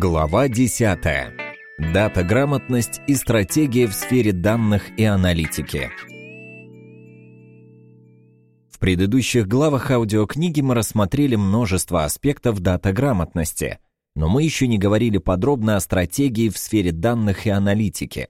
Глава 10. Дата-грамотность и стратегия в сфере данных и аналитики. В предыдущих главах аудиокниги мы рассмотрели множество аспектов дата-грамотности, но мы еще не говорили подробно о стратегии в сфере данных и аналитики.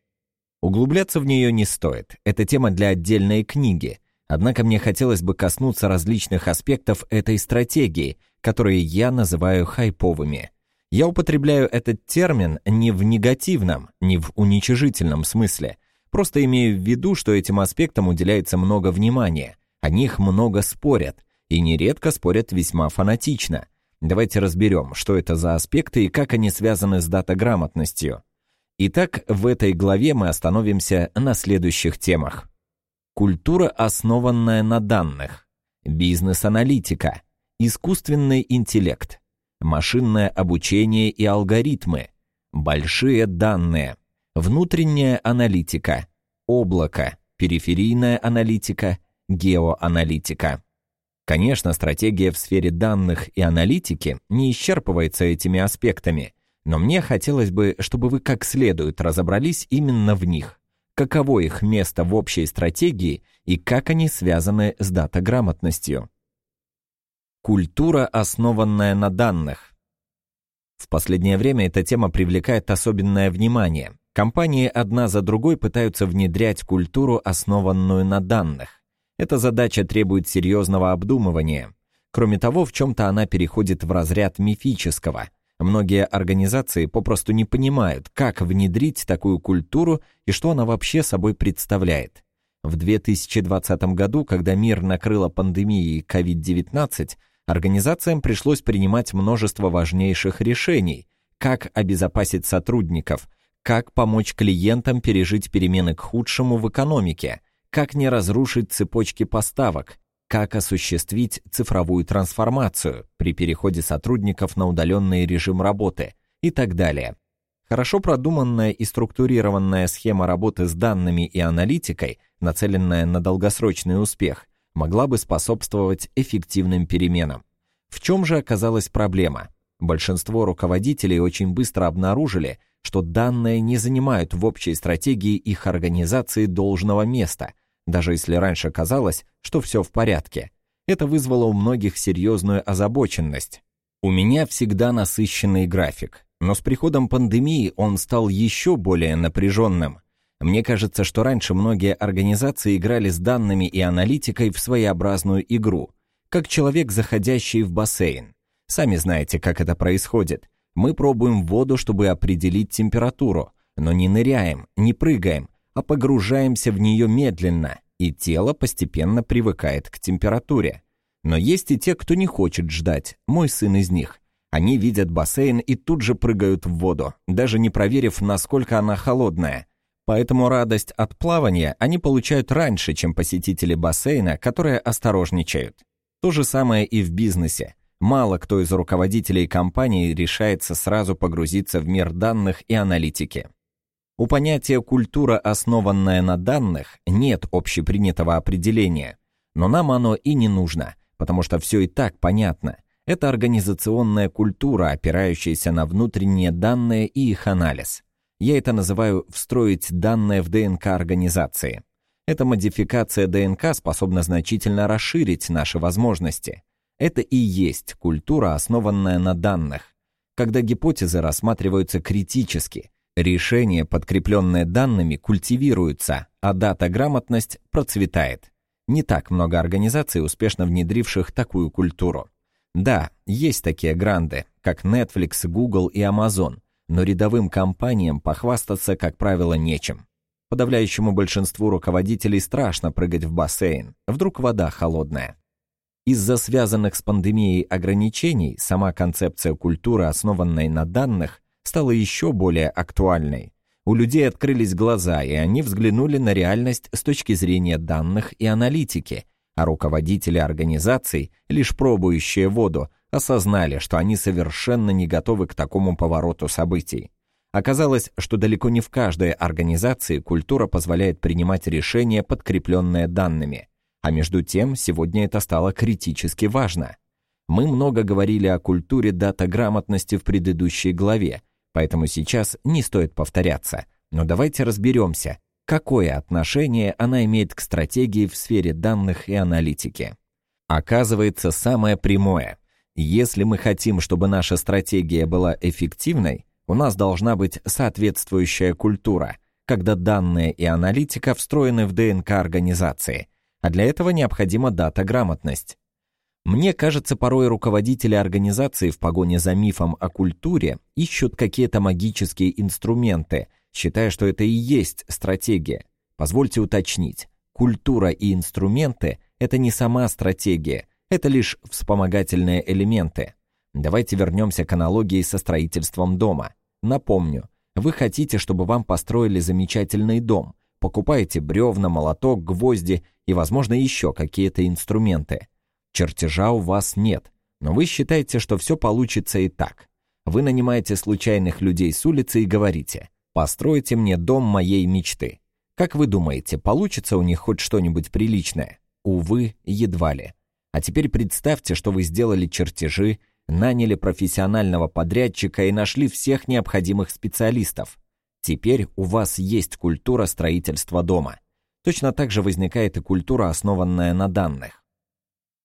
Углубляться в нее не стоит, это тема для отдельной книги, однако мне хотелось бы коснуться различных аспектов этой стратегии, которые я называю хайповыми – я употребляю этот термин не в негативном, не в уничижительном смысле. Просто имею в виду, что этим аспектам уделяется много внимания, о них много спорят, и нередко спорят весьма фанатично. Давайте разберем, что это за аспекты и как они связаны с датаграмотностью. Итак, в этой главе мы остановимся на следующих темах. Культура, основанная на данных. Бизнес-аналитика. Искусственный интеллект машинное обучение и алгоритмы, большие данные, внутренняя аналитика, облако, периферийная аналитика, геоаналитика. Конечно, стратегия в сфере данных и аналитики не исчерпывается этими аспектами, но мне хотелось бы, чтобы вы как следует разобрались именно в них. Каково их место в общей стратегии и как они связаны с датаграмотностью. Культура, основанная на данных. В последнее время эта тема привлекает особенное внимание. Компании одна за другой пытаются внедрять культуру, основанную на данных. Эта задача требует серьезного обдумывания. Кроме того, в чем-то она переходит в разряд мифического. Многие организации попросту не понимают, как внедрить такую культуру и что она вообще собой представляет. В 2020 году, когда мир накрыла пандемией COVID-19, организациям пришлось принимать множество важнейших решений, как обезопасить сотрудников, как помочь клиентам пережить перемены к худшему в экономике, как не разрушить цепочки поставок, как осуществить цифровую трансформацию при переходе сотрудников на удаленный режим работы и так далее. Хорошо продуманная и структурированная схема работы с данными и аналитикой, нацеленная на долгосрочный успех, могла бы способствовать эффективным переменам. В чем же оказалась проблема? Большинство руководителей очень быстро обнаружили, что данные не занимают в общей стратегии их организации должного места, даже если раньше казалось, что все в порядке. Это вызвало у многих серьезную озабоченность. У меня всегда насыщенный график, но с приходом пандемии он стал еще более напряженным. Мне кажется, что раньше многие организации играли с данными и аналитикой в своеобразную игру, как человек, заходящий в бассейн. Сами знаете, как это происходит. Мы пробуем воду, чтобы определить температуру, но не ныряем, не прыгаем, а погружаемся в нее медленно, и тело постепенно привыкает к температуре. Но есть и те, кто не хочет ждать, мой сын из них. Они видят бассейн и тут же прыгают в воду, даже не проверив, насколько она холодная. Поэтому радость от плавания они получают раньше, чем посетители бассейна, которые осторожничают. То же самое и в бизнесе. Мало кто из руководителей компании решается сразу погрузиться в мир данных и аналитики. У понятия «культура, основанная на данных» нет общепринятого определения, но нам оно и не нужно, потому что все и так понятно. Это организационная культура, опирающаяся на внутренние данные и их анализ. Я это называю «встроить данные в ДНК организации». Эта модификация ДНК способна значительно расширить наши возможности. Это и есть культура, основанная на данных. Когда гипотезы рассматриваются критически, решения, подкрепленные данными, культивируются, а дата-грамотность процветает. Не так много организаций, успешно внедривших такую культуру. Да, есть такие гранды, как Netflix, Google и Amazon – но рядовым компаниям похвастаться, как правило, нечем. Подавляющему большинству руководителей страшно прыгать в бассейн, вдруг вода холодная. Из-за связанных с пандемией ограничений сама концепция культуры, основанной на данных, стала еще более актуальной. У людей открылись глаза, и они взглянули на реальность с точки зрения данных и аналитики, а руководители организаций, лишь пробующие воду, осознали, что они совершенно не готовы к такому повороту событий. Оказалось, что далеко не в каждой организации культура позволяет принимать решения, подкрепленные данными. А между тем, сегодня это стало критически важно. Мы много говорили о культуре дата-грамотности в предыдущей главе, поэтому сейчас не стоит повторяться. Но давайте разберемся, какое отношение она имеет к стратегии в сфере данных и аналитики. Оказывается, самое прямое. Если мы хотим, чтобы наша стратегия была эффективной, у нас должна быть соответствующая культура, когда данные и аналитика встроены в ДНК организации, а для этого необходима дата-грамотность. Мне кажется, порой руководители организации в погоне за мифом о культуре ищут какие-то магические инструменты, считая, что это и есть стратегия. Позвольте уточнить. Культура и инструменты – это не сама стратегия, это лишь вспомогательные элементы. Давайте вернемся к аналогии со строительством дома. Напомню, вы хотите, чтобы вам построили замечательный дом, покупаете бревна, молоток, гвозди и, возможно, еще какие-то инструменты – Чертежа у вас нет, но вы считаете, что все получится и так. Вы нанимаете случайных людей с улицы и говорите «Постройте мне дом моей мечты». Как вы думаете, получится у них хоть что-нибудь приличное? Увы, едва ли. А теперь представьте, что вы сделали чертежи, наняли профессионального подрядчика и нашли всех необходимых специалистов. Теперь у вас есть культура строительства дома. Точно так же возникает и культура, основанная на данных.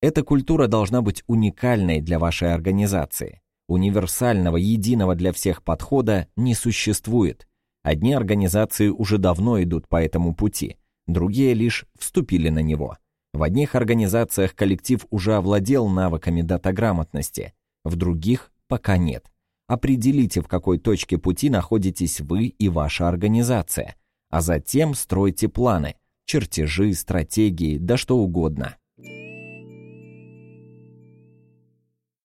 Эта культура должна быть уникальной для вашей организации. Универсального, единого для всех подхода не существует. Одни организации уже давно идут по этому пути, другие лишь вступили на него. В одних организациях коллектив уже овладел навыками датаграмотности, в других пока нет. Определите, в какой точке пути находитесь вы и ваша организация, а затем стройте планы, чертежи, стратегии, да что угодно.